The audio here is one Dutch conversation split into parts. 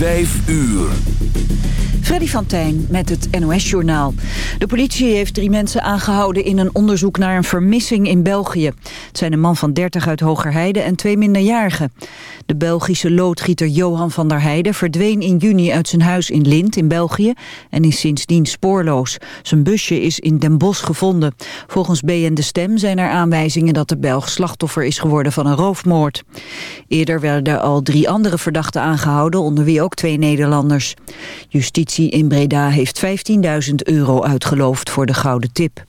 Vijf uur. Freddy van Tijn met het NOS-journaal. De politie heeft drie mensen aangehouden in een onderzoek naar een vermissing in België. Het zijn een man van 30 uit Hogerheide en twee minderjarigen. De Belgische loodgieter Johan van der Heijden verdween in juni uit zijn huis in Lint in België en is sindsdien spoorloos. Zijn busje is in Den Bosch gevonden. Volgens BN De Stem zijn er aanwijzingen dat de Belg slachtoffer is geworden van een roofmoord. Eerder werden al drie andere verdachten aangehouden, onder wie ook twee Nederlanders. Justitie in Breda heeft 15.000 euro uitgeloofd voor de gouden tip.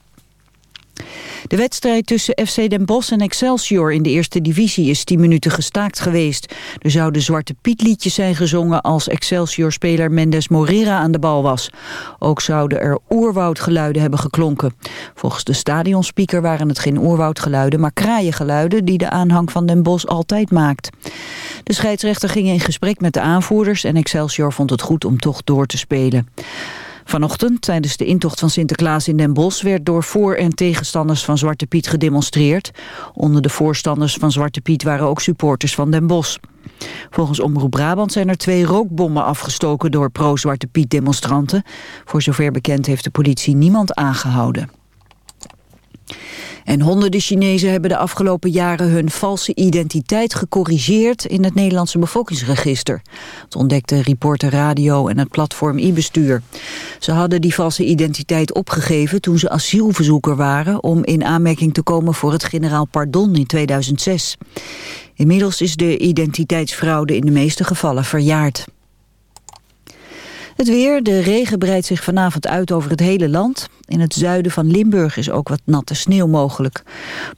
De wedstrijd tussen FC Den Bosch en Excelsior in de eerste divisie is 10 minuten gestaakt geweest. Er zouden Zwarte Piet liedjes zijn gezongen als Excelsior-speler Mendes Morera aan de bal was. Ook zouden er oerwoudgeluiden hebben geklonken. Volgens de stadionspeaker waren het geen oerwoudgeluiden, maar kraaiengeluiden die de aanhang van Den Bosch altijd maakt. De scheidsrechter ging in gesprek met de aanvoerders en Excelsior vond het goed om toch door te spelen. Vanochtend, tijdens de intocht van Sinterklaas in Den Bosch... werd door voor- en tegenstanders van Zwarte Piet gedemonstreerd. Onder de voorstanders van Zwarte Piet waren ook supporters van Den Bosch. Volgens Omroep Brabant zijn er twee rookbommen afgestoken... door pro-Zwarte Piet demonstranten. Voor zover bekend heeft de politie niemand aangehouden. En honderden Chinezen hebben de afgelopen jaren hun valse identiteit gecorrigeerd in het Nederlandse bevolkingsregister. Dat ontdekte Reporter Radio en het platform e-bestuur. Ze hadden die valse identiteit opgegeven toen ze asielverzoeker waren om in aanmerking te komen voor het generaal pardon in 2006. Inmiddels is de identiteitsfraude in de meeste gevallen verjaard. Het weer, de regen breidt zich vanavond uit over het hele land. In het zuiden van Limburg is ook wat natte sneeuw mogelijk.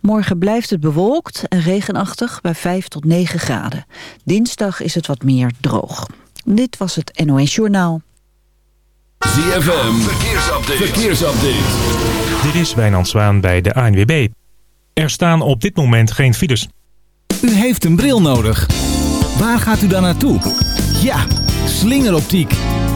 Morgen blijft het bewolkt en regenachtig bij 5 tot 9 graden. Dinsdag is het wat meer droog. Dit was het NOS Journaal. ZFM, verkeersupdate. verkeersupdate. Dit is Wijnand Zwaan bij de ANWB. Er staan op dit moment geen files. U heeft een bril nodig. Waar gaat u dan naartoe? Ja, slingeroptiek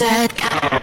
said.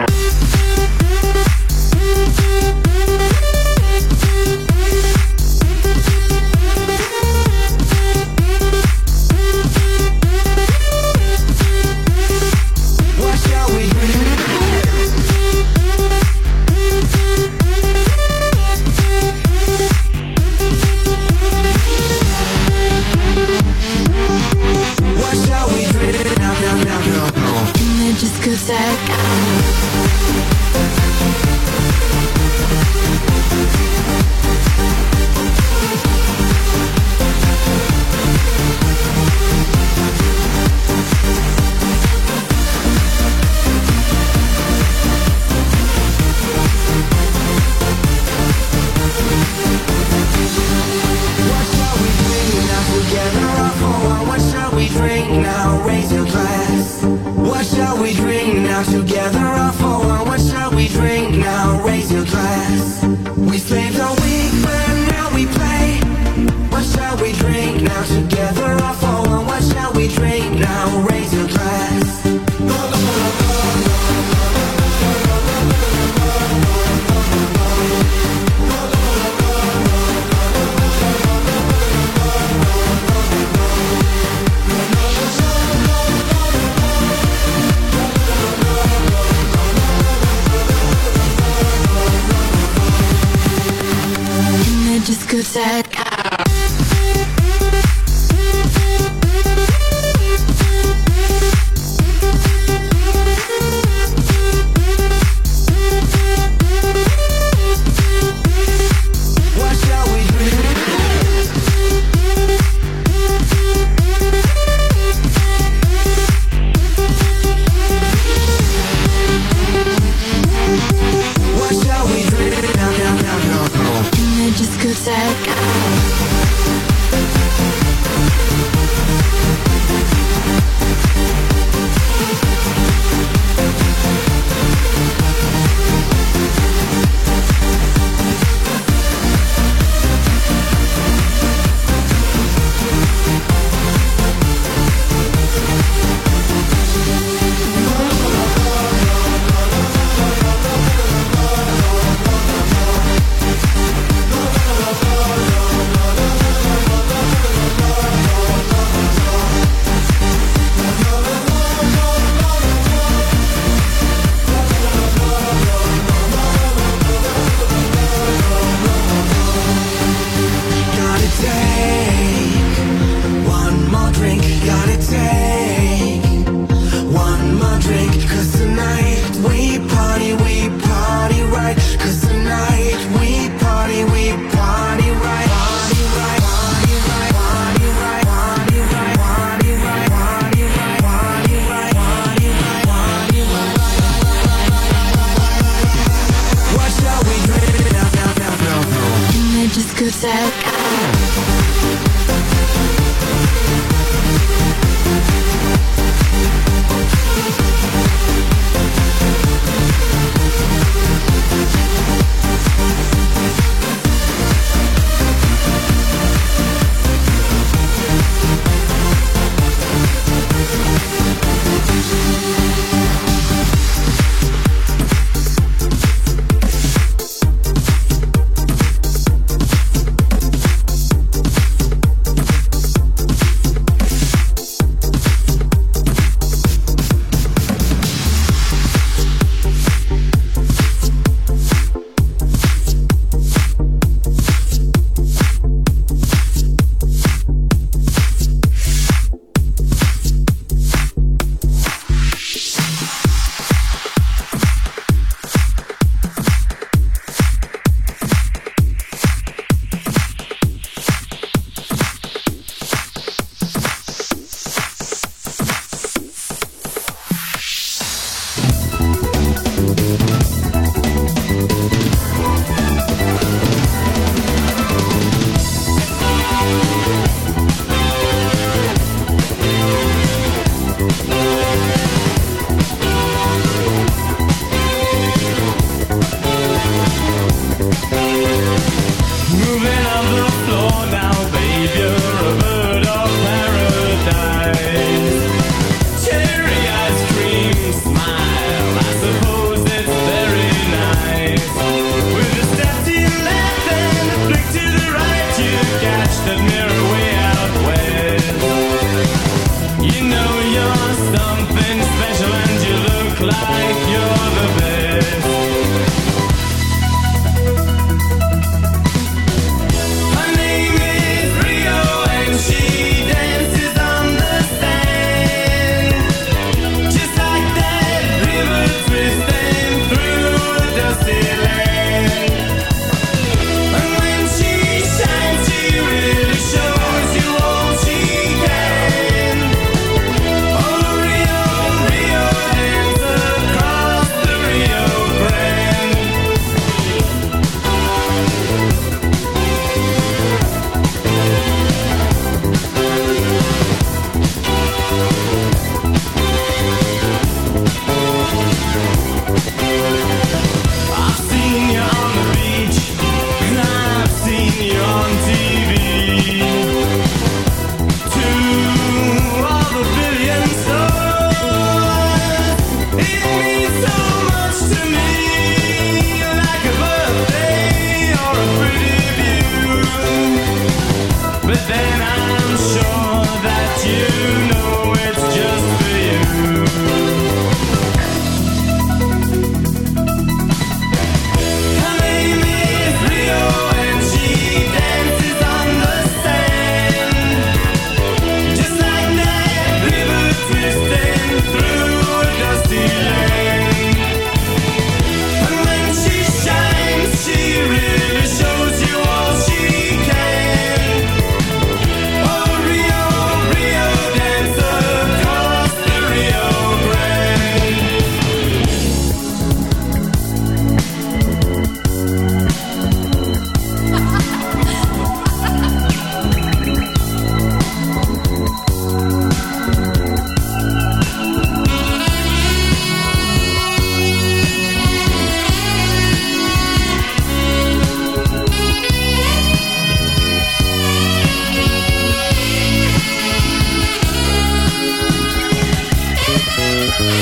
Thank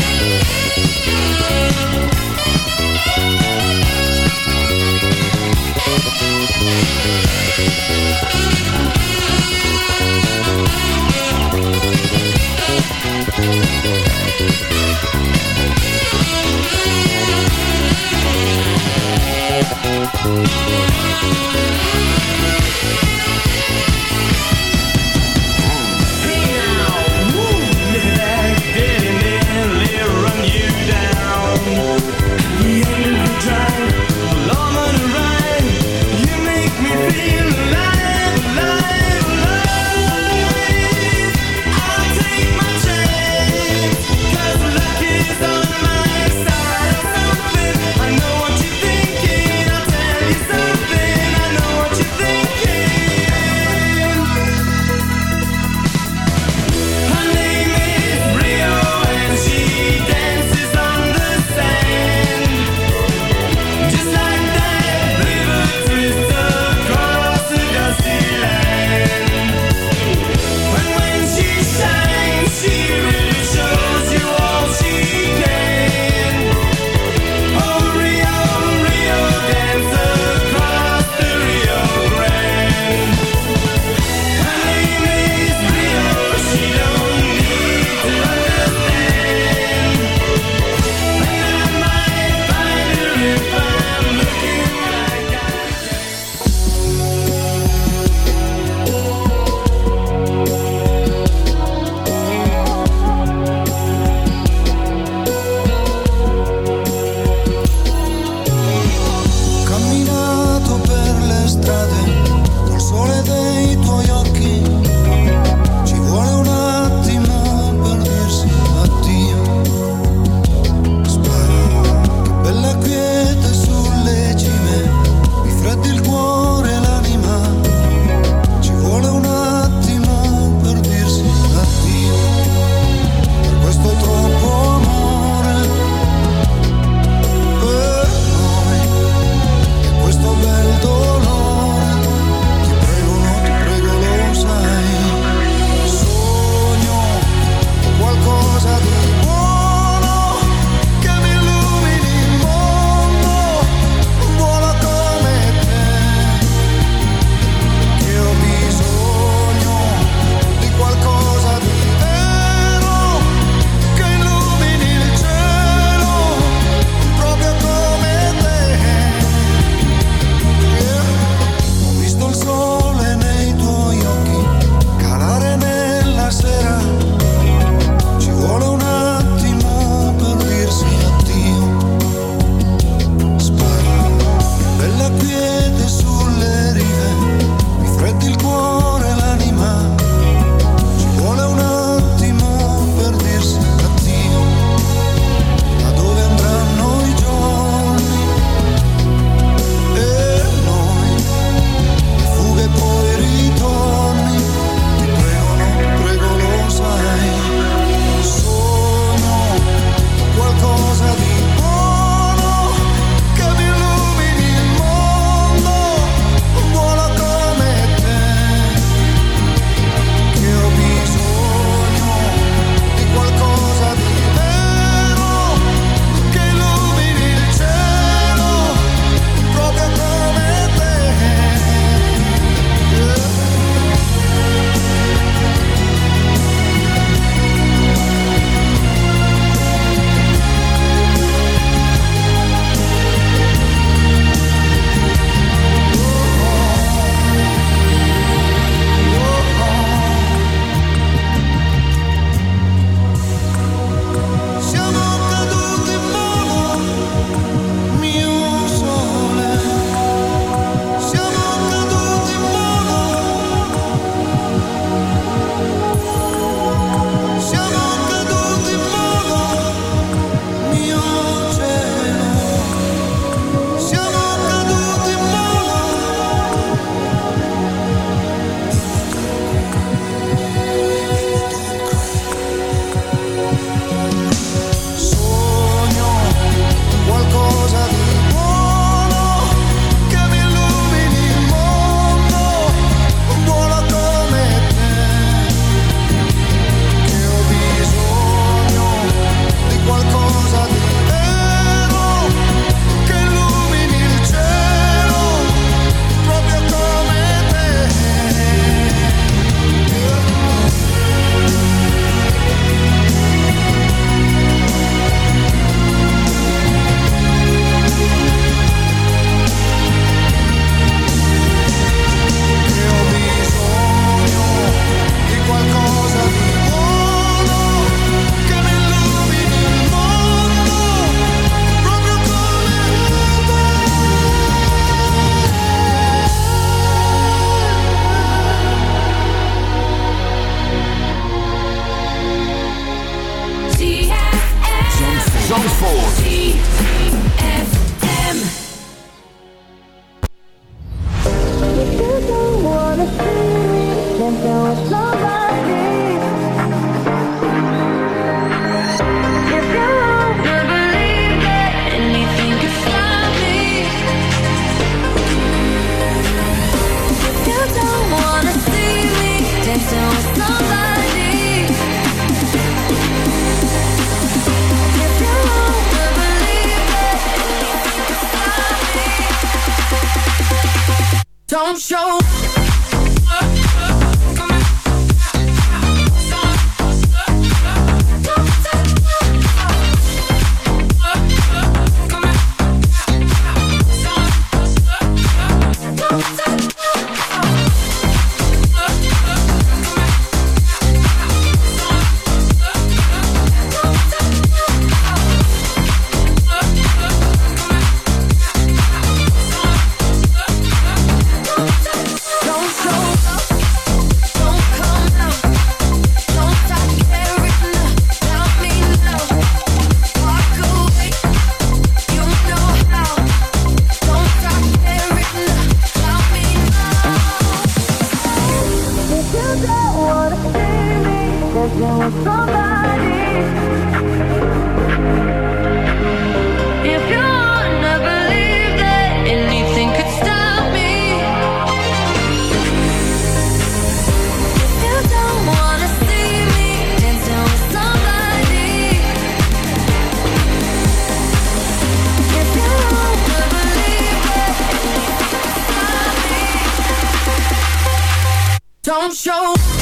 don't show.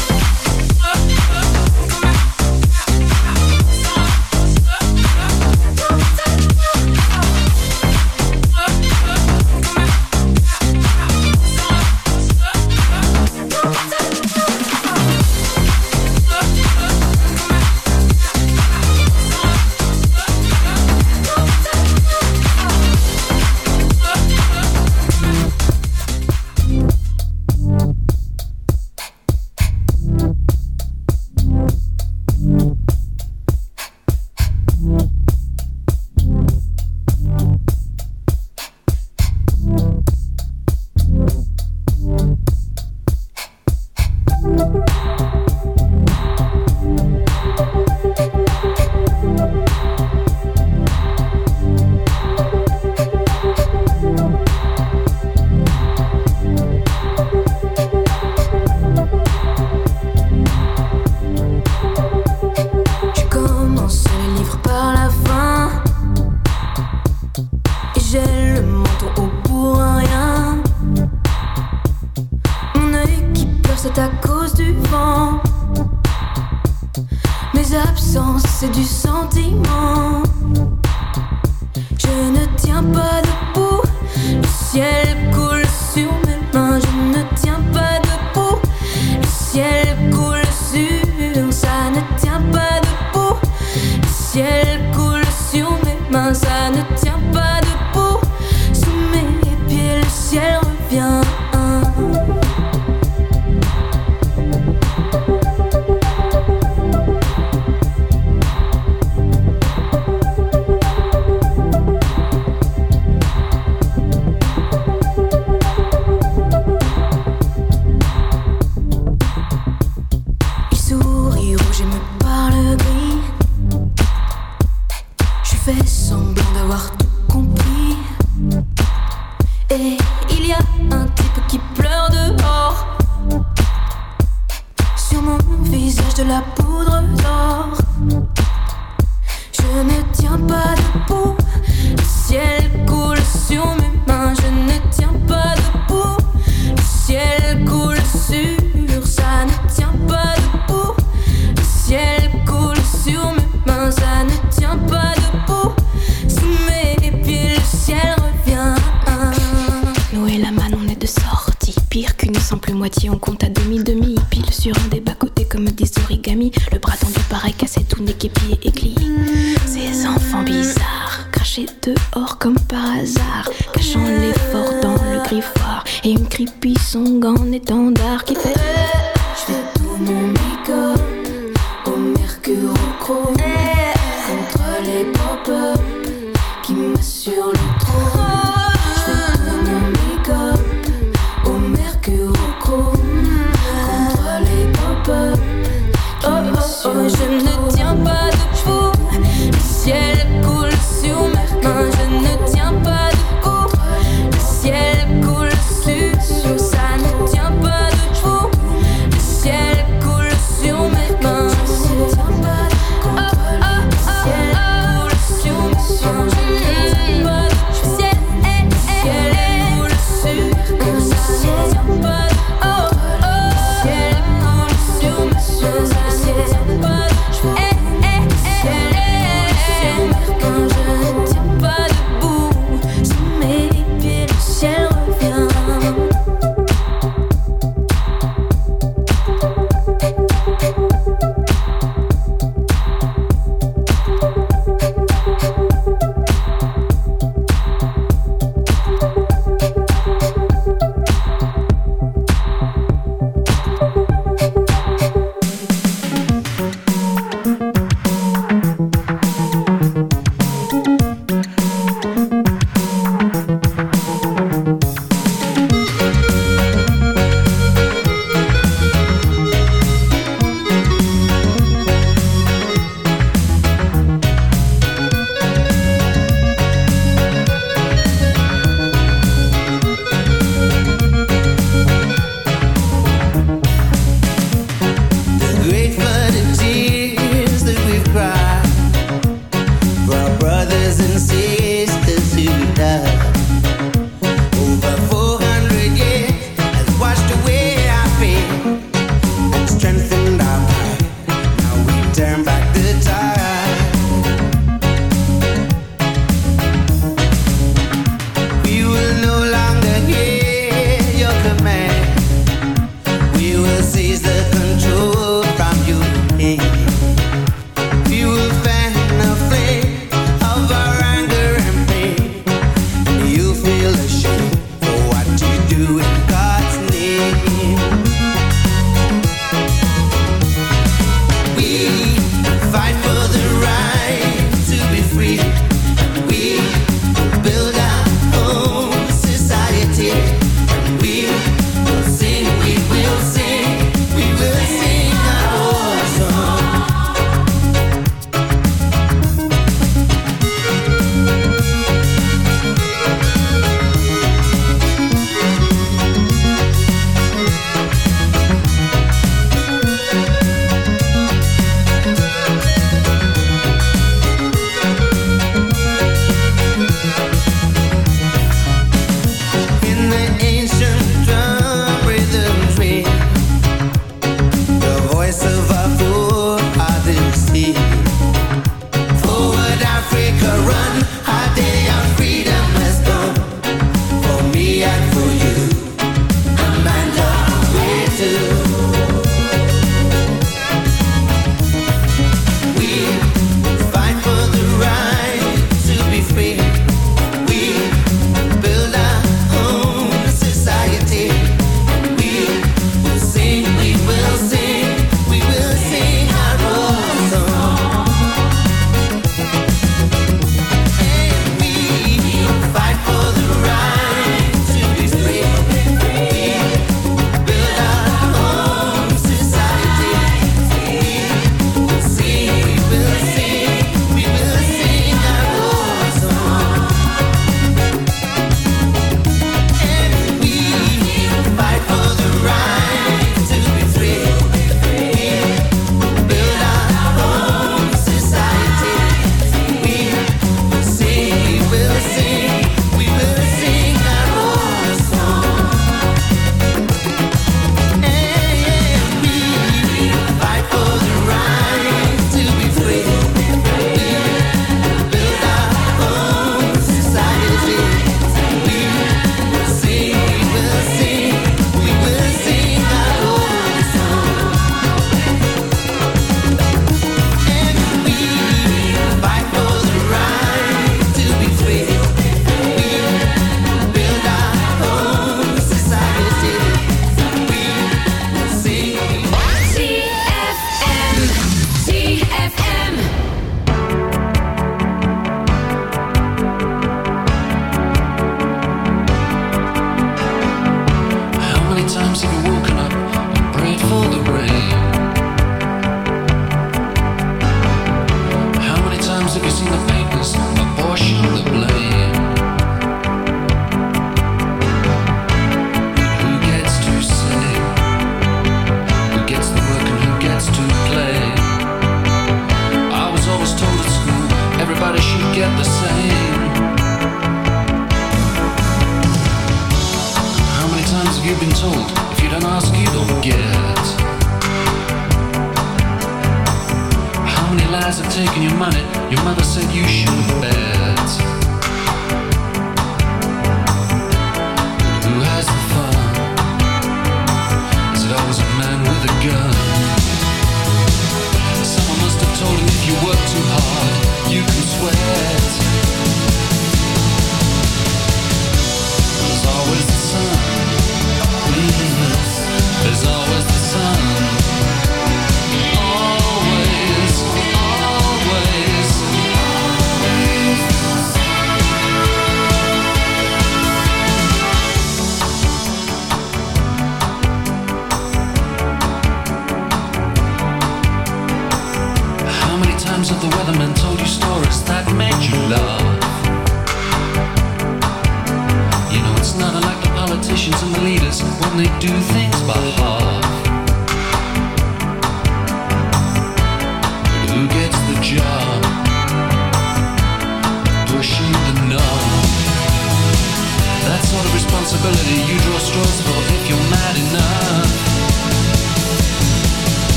bien.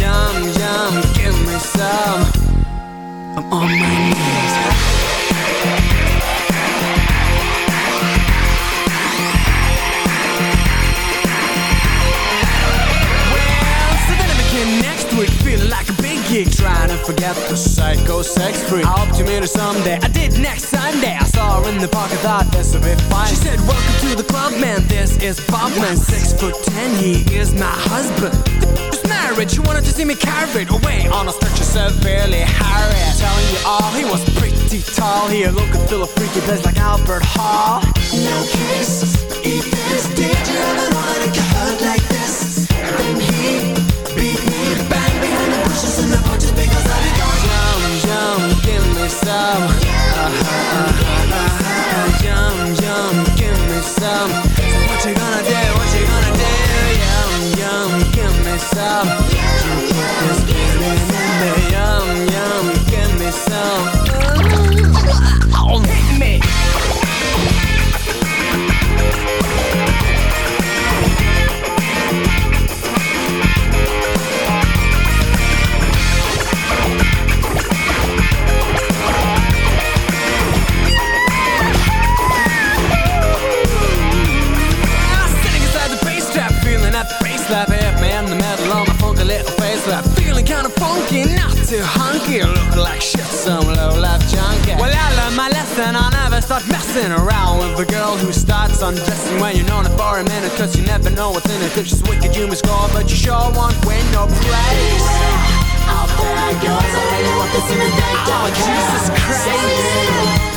yum, yum, give me some. I'm on my knees. Well, so then I became next week Feeling like a big geek Trying to forget the psycho sex freak. I hope to meet her someday. I did next Sunday. I saw her in the park I thought this would be fine. She said, welcome to the club, man. This is Bob, man. Six foot ten, he is my husband married She wanted to see me carried away on a stretcher severely harried Telling you all, he was pretty tall He looked and feel a freaky place like Albert Hall No kisses, but if this did you ever wanna get hurt like this? Then he beat me bang behind the bushes and the bushes because I did gone. Yum, yum, give me some yeah. uh -huh. Me some. Oh, me. Hunky, like shit, some low life junkie. Well, I learned my lesson, I never start messing around with a girl who starts undressing when you're known it for a minute, cause you never know what's in it. Cause she's wicked, you must score, but you sure won't win no praise. Out there goes, really want this in the day. Oh, Jesus Christ.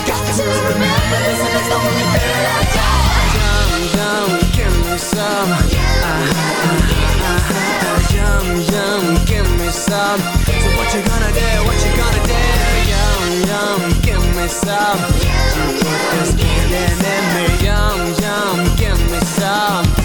Got to remember this, and it's the only thing I Yum, yum, give me some. Uh-huh, uh-huh, uh-huh. Yum, yum, give me some. You gonna do? What you gonna do? Yum, yum, give me some. Put this feeling in me. Yum, yum, give me some.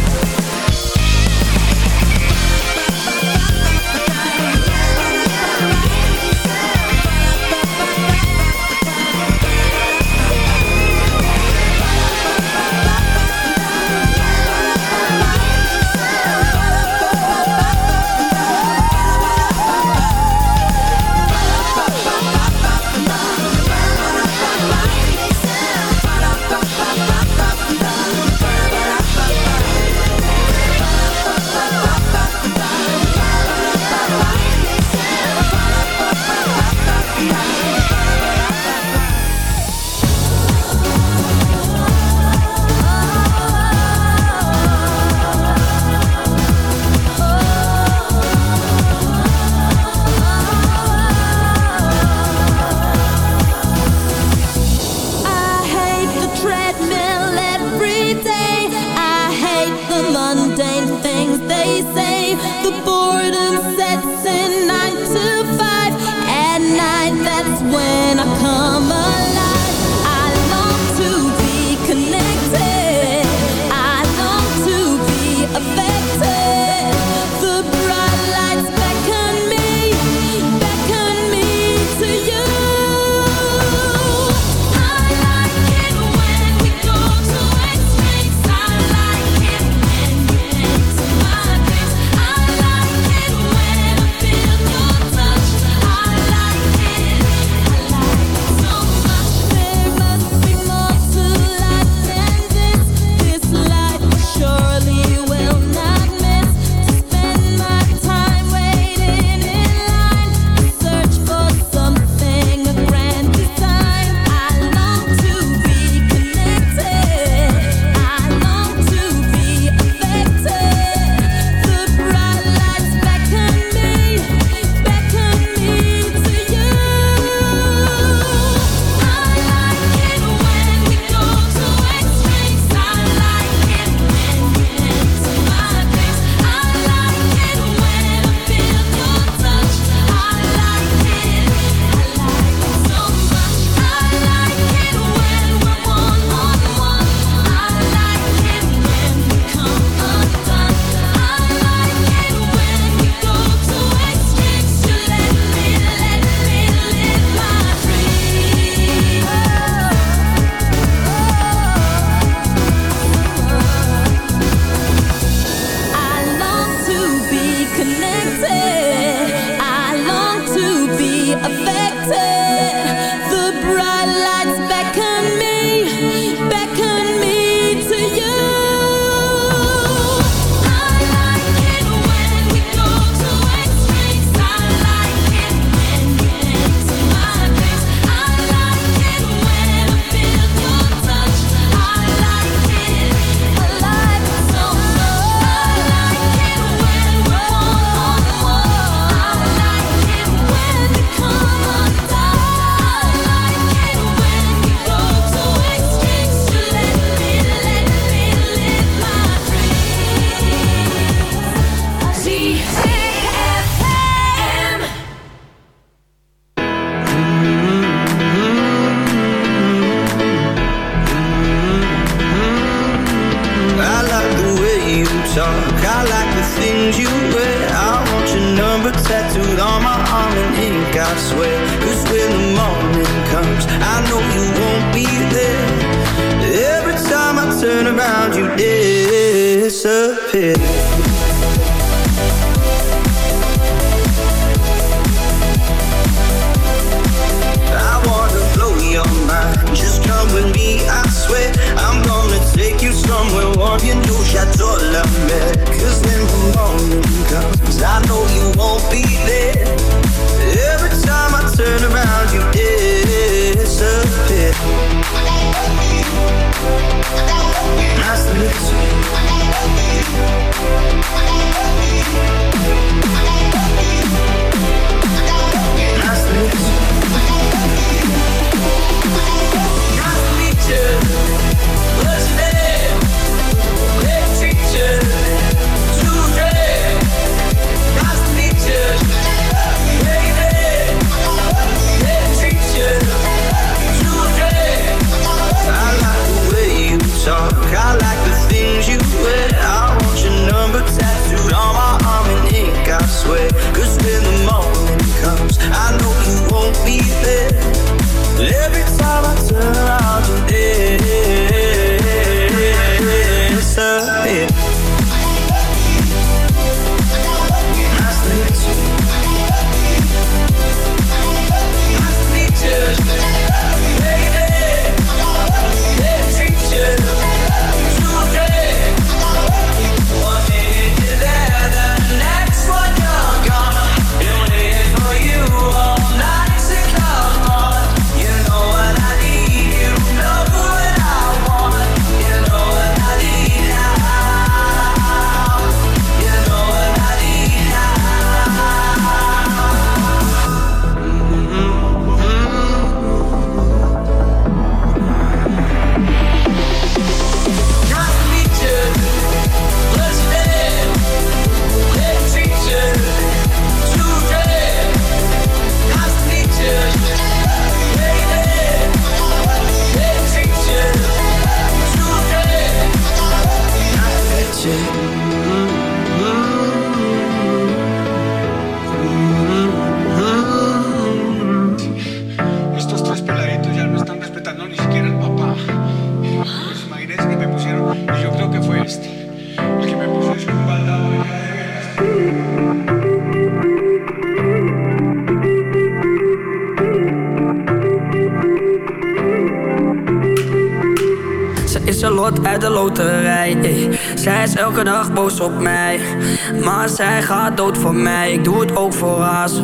it.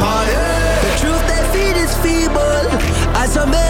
empire. The truth they feed is feeble, as a many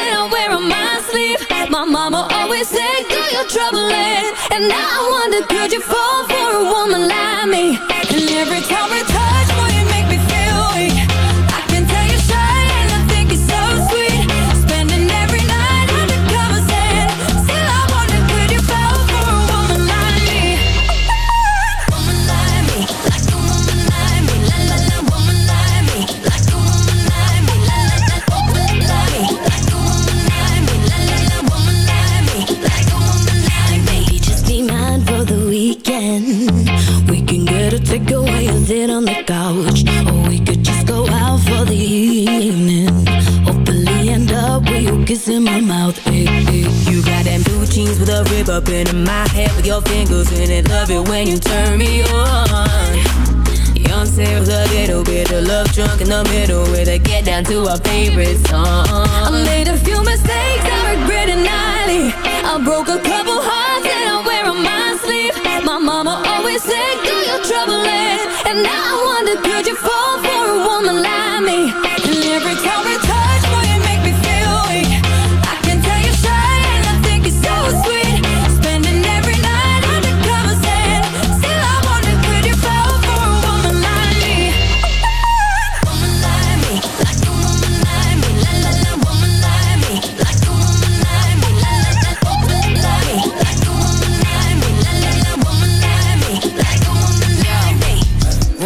My mama always said, girl, you're troubling. And now I wonder, could you fall for a woman like me? And every time takeaway sit on the couch, or we could just go out for the evening. Hopefully end up with you kissing my mouth. Hey, hey. You got them blue jeans with a rib up in my head with your fingers in it. Love it when you turn me on. Beyonce with a little bit of love drunk in the middle with a get down to our favorite song. I made a few mistakes, I regret it nightly. I broke a couple hearts always said, girl, you're troubling. And now I wonder, could you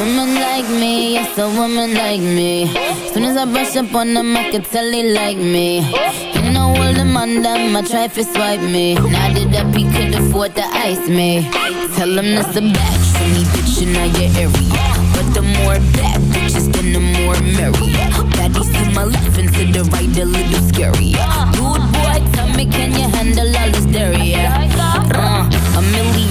Woman like me, yes, a woman like me. Soon as I brush up on them, I can tell they like me. You know all the man them, I try to swipe me. Now that he could afford to ice me. Tell him that's a batch for me, bitch, in your area. But the more bad bitches, then the more merrier. Baddies to my left and to the right, a little scarier. Dude, boy, tell me, can you handle all this dairy?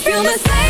feel the same.